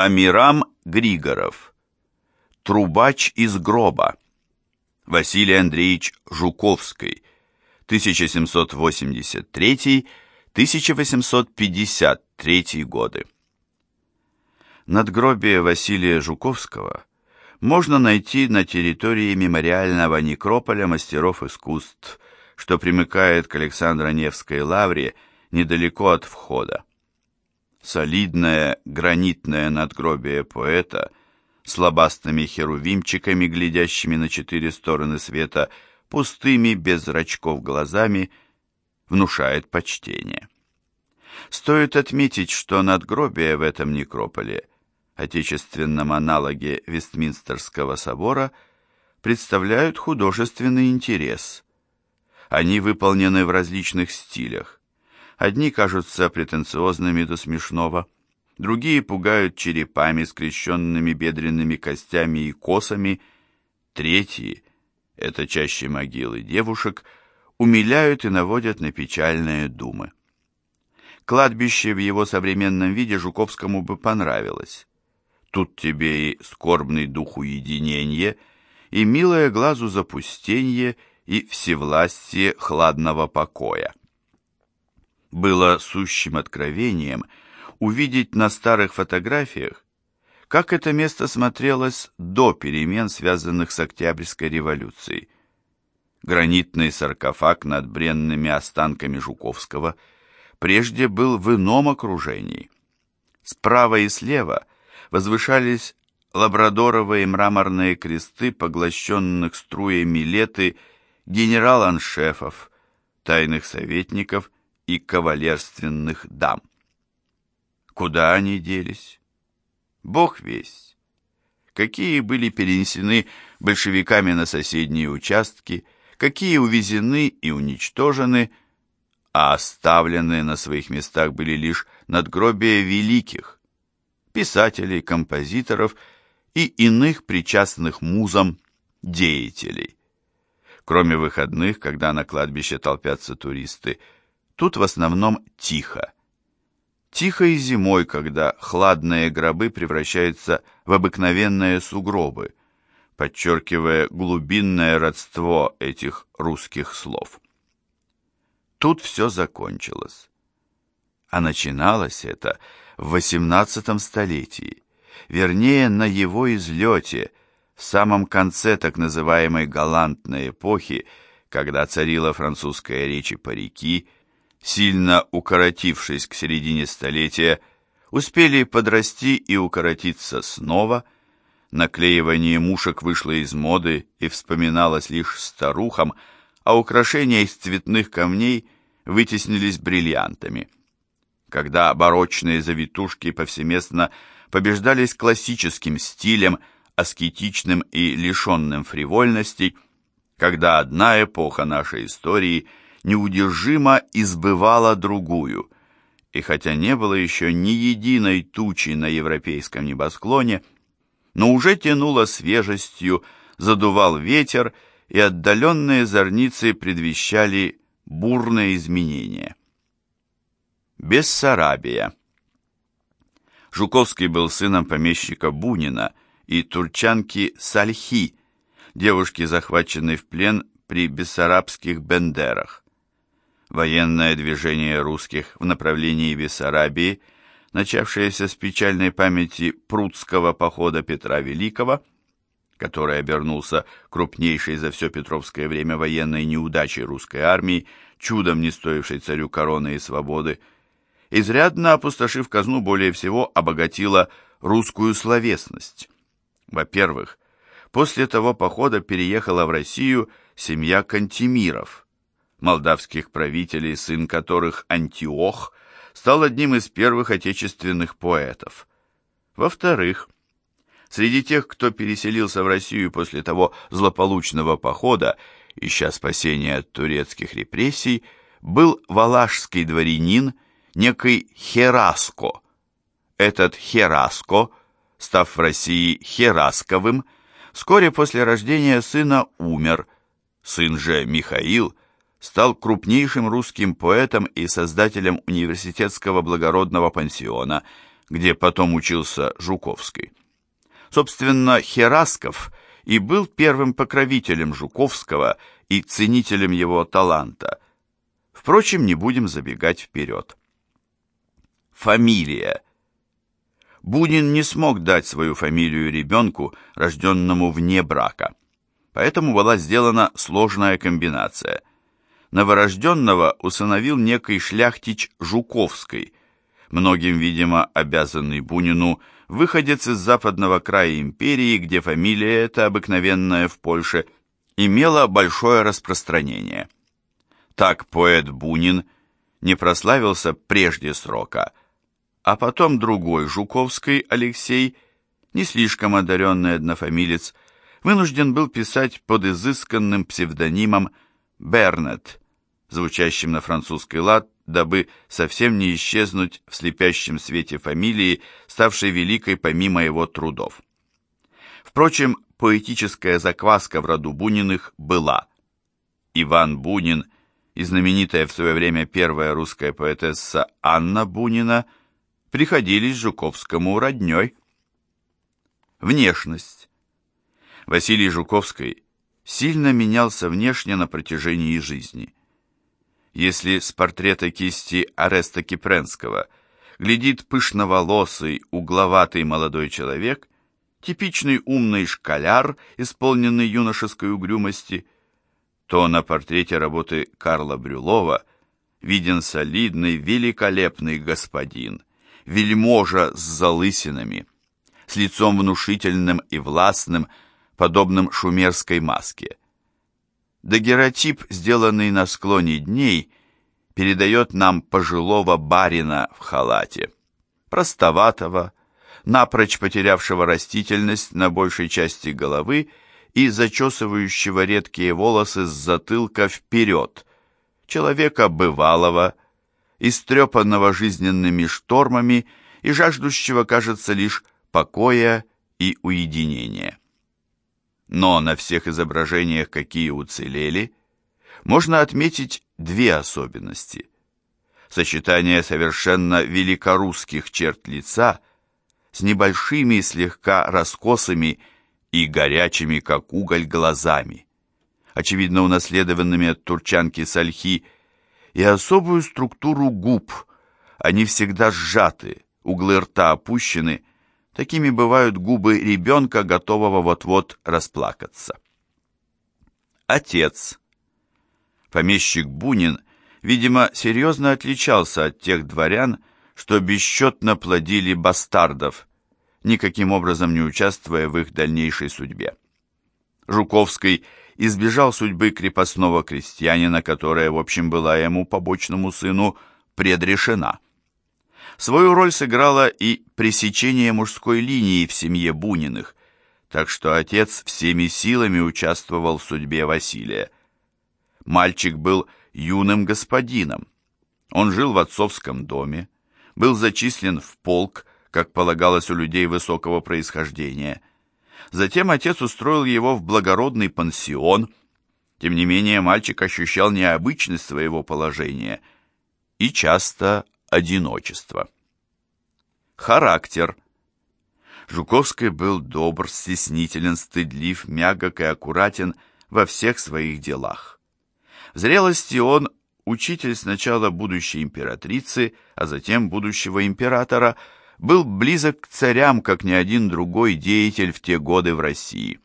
Амирам Григоров. Трубач из гроба. Василий Андреевич Жуковский. 1783-1853 годы. Надгробие Василия Жуковского можно найти на территории мемориального некрополя мастеров искусств, что примыкает к Александро-Невской лавре недалеко от входа солидное гранитное надгробие поэта с лобастыми херувимчиками, глядящими на четыре стороны света, пустыми, без зрачков глазами, внушает почтение. Стоит отметить, что надгробия в этом некрополе, отечественном аналоге Вестминстерского собора, представляют художественный интерес. Они выполнены в различных стилях, Одни кажутся претенциозными до смешного, другие пугают черепами, скрещенными бедренными костями и косами, третьи, это чаще могилы девушек, умиляют и наводят на печальные думы. Кладбище в его современном виде Жуковскому бы понравилось. Тут тебе и скорбный дух уединения, и милое глазу запустение, и всевластие хладного покоя было сущим откровением увидеть на старых фотографиях, как это место смотрелось до перемен, связанных с Октябрьской революцией. Гранитный саркофаг над бренными останками Жуковского прежде был в ином окружении. Справа и слева возвышались лабрадоровые мраморные кресты, поглощенных струями леты генерал-аншефов, тайных советников и кавалерственных дам. Куда они делись? Бог весть. Какие были перенесены большевиками на соседние участки, какие увезены и уничтожены, а оставленные на своих местах были лишь надгробия великих, писателей, композиторов и иных причастных музам деятелей. Кроме выходных, когда на кладбище толпятся туристы – Тут в основном тихо. Тихо и зимой, когда хладные гробы превращаются в обыкновенные сугробы, подчеркивая глубинное родство этих русских слов. Тут все закончилось. А начиналось это в XVIII столетии, вернее, на его излете, в самом конце так называемой галантной эпохи, когда царила французская речь и парики, сильно укоротившись к середине столетия, успели подрасти и укоротиться снова. Наклеивание мушек вышло из моды и вспоминалось лишь старухам, а украшения из цветных камней вытеснились бриллиантами. Когда барочные завитушки повсеместно побеждались классическим стилем, аскетичным и лишенным фривольностей, когда одна эпоха нашей истории – неудержимо избывала другую, и хотя не было еще ни единой тучи на европейском небосклоне, но уже тянуло свежестью, задувал ветер, и отдаленные зорницы предвещали бурные изменения. Бессарабия. Жуковский был сыном помещика Бунина и турчанки Сальхи, девушки, захваченной в плен при бессарабских бендерах военное движение русских в направлении Бессарабии, начавшееся с печальной памяти прудского похода Петра Великого, который обернулся крупнейшей за все Петровское время военной неудачей русской армии, чудом не стоившей царю короны и свободы, изрядно опустошив казну, более всего обогатила русскую словесность. Во-первых, после того похода переехала в Россию семья Кантемиров – молдавских правителей, сын которых Антиох стал одним из первых отечественных поэтов. Во-вторых, среди тех, кто переселился в Россию после того злополучного похода, ища спасения от турецких репрессий, был валашский дворянин, некий Хераско. Этот Хераско, став в России Херасковым, вскоре после рождения сына умер. Сын же Михаил – стал крупнейшим русским поэтом и создателем университетского благородного пансиона, где потом учился Жуковский. Собственно, Херасков и был первым покровителем Жуковского и ценителем его таланта. Впрочем, не будем забегать вперед. Фамилия. Бунин не смог дать свою фамилию ребенку, рожденному вне брака. Поэтому была сделана сложная комбинация. Новорожденного усыновил некий шляхтич Жуковский, многим, видимо, обязанный Бунину, выходец из западного края империи, где фамилия эта, обыкновенная в Польше, имела большое распространение. Так поэт Бунин не прославился прежде срока, а потом другой Жуковский Алексей, не слишком одаренный однофамилец, вынужден был писать под изысканным псевдонимом Бернет, звучащим на французский лад, дабы совсем не исчезнуть в слепящем свете фамилии, ставшей великой помимо его трудов. Впрочем, поэтическая закваска в роду Буниных была. Иван Бунин и знаменитая в свое время первая русская поэтесса Анна Бунина приходились Жуковскому родней. Внешность. Василий Жуковский сильно менялся внешне на протяжении жизни. Если с портрета кисти Ареста Кипренского глядит пышноволосый, угловатый молодой человек, типичный умный школяр, исполненный юношеской угрюмости, то на портрете работы Карла Брюлова виден солидный, великолепный господин, вельможа с залысинами, с лицом внушительным и властным, подобным шумерской маске. Дагеротип, сделанный на склоне дней, передает нам пожилого барина в халате, простоватого, напрочь потерявшего растительность на большей части головы и зачесывающего редкие волосы с затылка вперед, человека бывалого, истрепанного жизненными штормами и жаждущего, кажется, лишь покоя и уединения но на всех изображениях, какие уцелели, можно отметить две особенности. Сочетание совершенно великорусских черт лица с небольшими слегка раскосыми и горячими, как уголь, глазами, очевидно унаследованными от турчанки Сальхи, и особую структуру губ, они всегда сжаты, углы рта опущены, Такими бывают губы ребенка, готового вот-вот расплакаться. Отец. Помещик Бунин, видимо, серьезно отличался от тех дворян, что бесчетно плодили бастардов, никаким образом не участвуя в их дальнейшей судьбе. Жуковский избежал судьбы крепостного крестьянина, которая, в общем, была ему побочному сыну предрешена. Свою роль сыграло и пресечение мужской линии в семье Буниных, так что отец всеми силами участвовал в судьбе Василия. Мальчик был юным господином. Он жил в отцовском доме, был зачислен в полк, как полагалось у людей высокого происхождения. Затем отец устроил его в благородный пансион. Тем не менее, мальчик ощущал необычность своего положения и часто одиночество. Характер. Жуковский был добр, стеснителен, стыдлив, мягок и аккуратен во всех своих делах. В зрелости он учитель сначала будущей императрицы, а затем будущего императора, был близок к царям, как ни один другой деятель в те годы в России.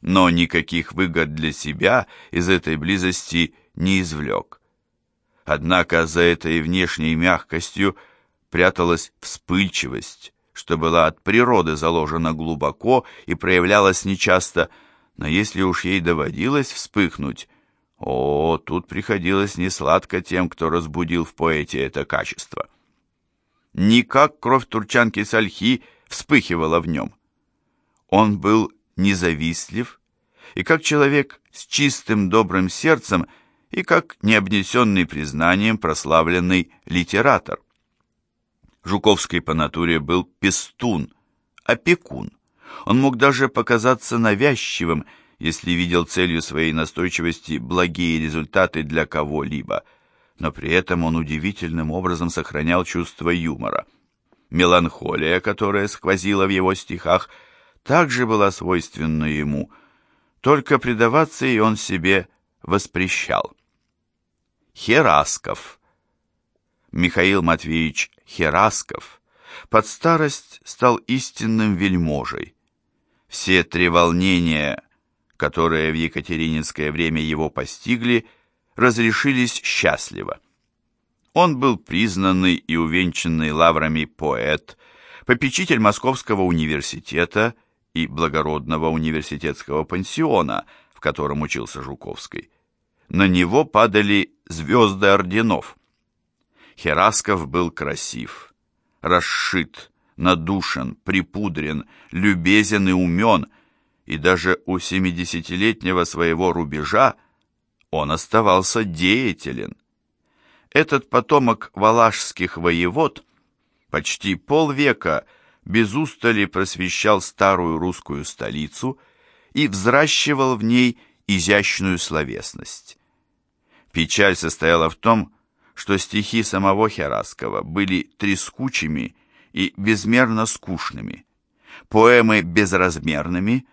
Но никаких выгод для себя из этой близости не извлек. Однако за этой внешней мягкостью пряталась вспыльчивость, что была от природы заложена глубоко и проявлялась нечасто, но если уж ей доводилось вспыхнуть, о, тут приходилось несладко тем, кто разбудил в поэте это качество. Никак кровь турчанки Сальхи вспыхивала в нем. Он был независтлив, и как человек с чистым добрым сердцем – и как необнесенный признанием прославленный литератор. Жуковский по натуре был пестун, опекун. Он мог даже показаться навязчивым, если видел целью своей настойчивости благие результаты для кого-либо, но при этом он удивительным образом сохранял чувство юмора. Меланхолия, которая сквозила в его стихах, также была свойственна ему, только предаваться ей он себе воспрещал. Херасков Михаил Матвеевич Херасков под старость стал истинным вельможей. Все три волнения, которые в Екатерининское время его постигли, разрешились счастливо. Он был признанный и увенчанный лаврами поэт, попечитель Московского университета и благородного университетского пансиона, в котором учился Жуковский. На него падали звезды орденов. Херасков был красив, расшит, надушен, припудрен, любезен и умен, и даже у семидесятилетнего своего рубежа он оставался деятелен. Этот потомок валашских воевод почти полвека без устали просвещал старую русскую столицу и взращивал в ней изящную словесность. Печаль состояла в том, что стихи самого Хераскова были трескучими и безмерно скучными, поэмы безразмерными,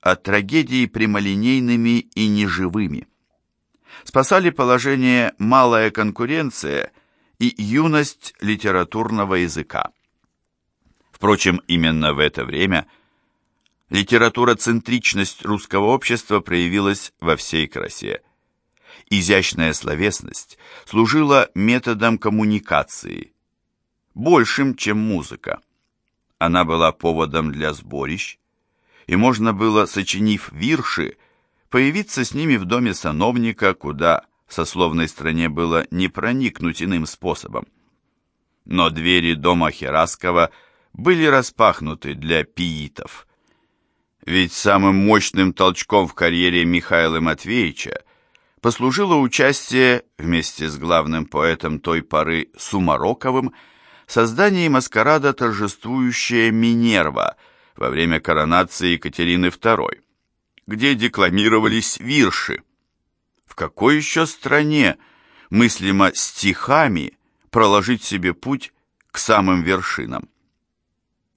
а трагедии прямолинейными и неживыми. Спасали положение малая конкуренция и юность литературного языка. Впрочем, именно в это время литературоцентричность русского общества проявилась во всей красе. Изящная словесность служила методом коммуникации, большим, чем музыка. Она была поводом для сборищ, и можно было, сочинив вирши, появиться с ними в доме сановника, куда в сословной стране было не проникнуть иным способом. Но двери дома Хераскова были распахнуты для пиитов. Ведь самым мощным толчком в карьере Михаила Матвеевича послужило участие вместе с главным поэтом той поры Сумароковым в создании маскарада торжествующая Минерва во время коронации Екатерины II, где декламировались вирши. В какой еще стране мыслимо стихами проложить себе путь к самым вершинам?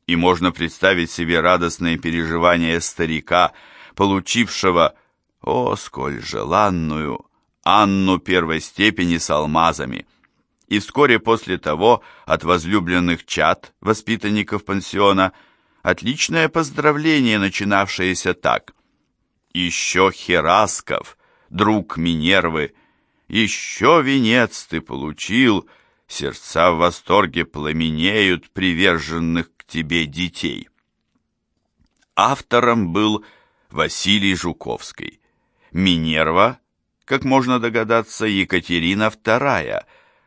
И можно представить себе радостные переживания старика, получившего о, сколь желанную Анну первой степени с алмазами! И вскоре после того от возлюбленных чад, воспитанников пансиона, отличное поздравление, начинавшееся так. «Еще Херасков, друг Минервы, еще венец ты получил, сердца в восторге пламенеют приверженных к тебе детей». Автором был Василий Жуковский. Минерва, как можно догадаться, Екатерина II.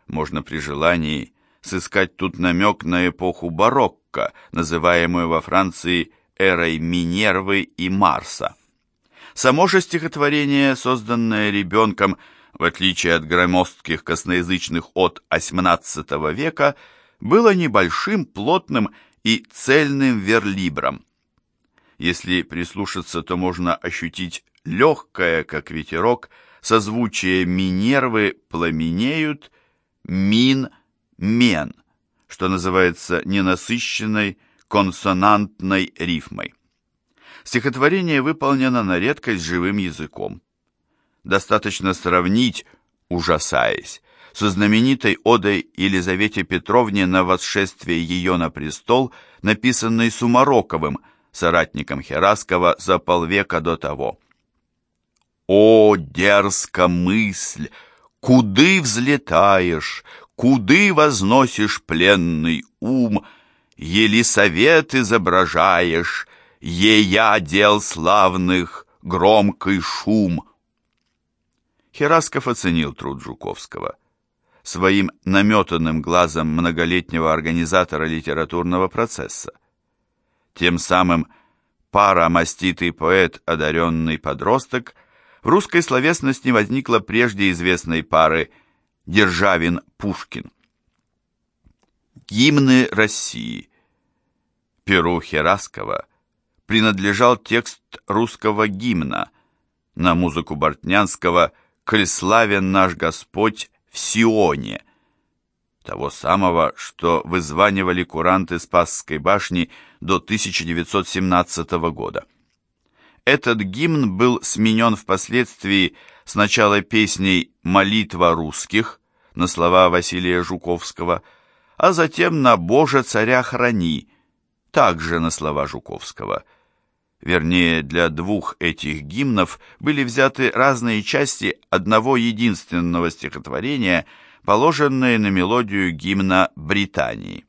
Можно при желании сыскать тут намек на эпоху барокко, называемую во Франции эрой Минервы и Марса. Само же стихотворение, созданное ребенком, в отличие от громоздких косноязычных от XVIII века, было небольшим, плотным и цельным верлибром. Если прислушаться, то можно ощутить легкое, как ветерок, созвучие Минервы пламенеют, мин, мен, что называется ненасыщенной консонантной рифмой. Стихотворение выполнено на редкость живым языком. Достаточно сравнить, ужасаясь, со знаменитой одой Елизавете Петровне на восшествие ее на престол, написанной Сумароковым, соратником Хераскова за полвека до того. О, дерзка мысль, куды взлетаешь, куды возносишь пленный ум, Елисавет изображаешь, ея дел славных, громкий шум. Херасков оценил труд Жуковского. Своим наметанным глазом многолетнего организатора литературного процесса. Тем самым пара маститый поэт, одаренный подросток – в русской словесности возникла прежде известной пары Державин-Пушкин. Гимны России. Перу Хераскова принадлежал текст русского гимна на музыку Бортнянского «Коль славен наш Господь в Сионе». того самого, что вызванивали куранты Спасской башни до 1917 года. Этот гимн был сменен впоследствии сначала песней «Молитва русских» на слова Василия Жуковского, а затем на «Боже, царя храни», также на слова Жуковского. Вернее, для двух этих гимнов были взяты разные части одного единственного стихотворения – положенные на мелодию гимна Британии.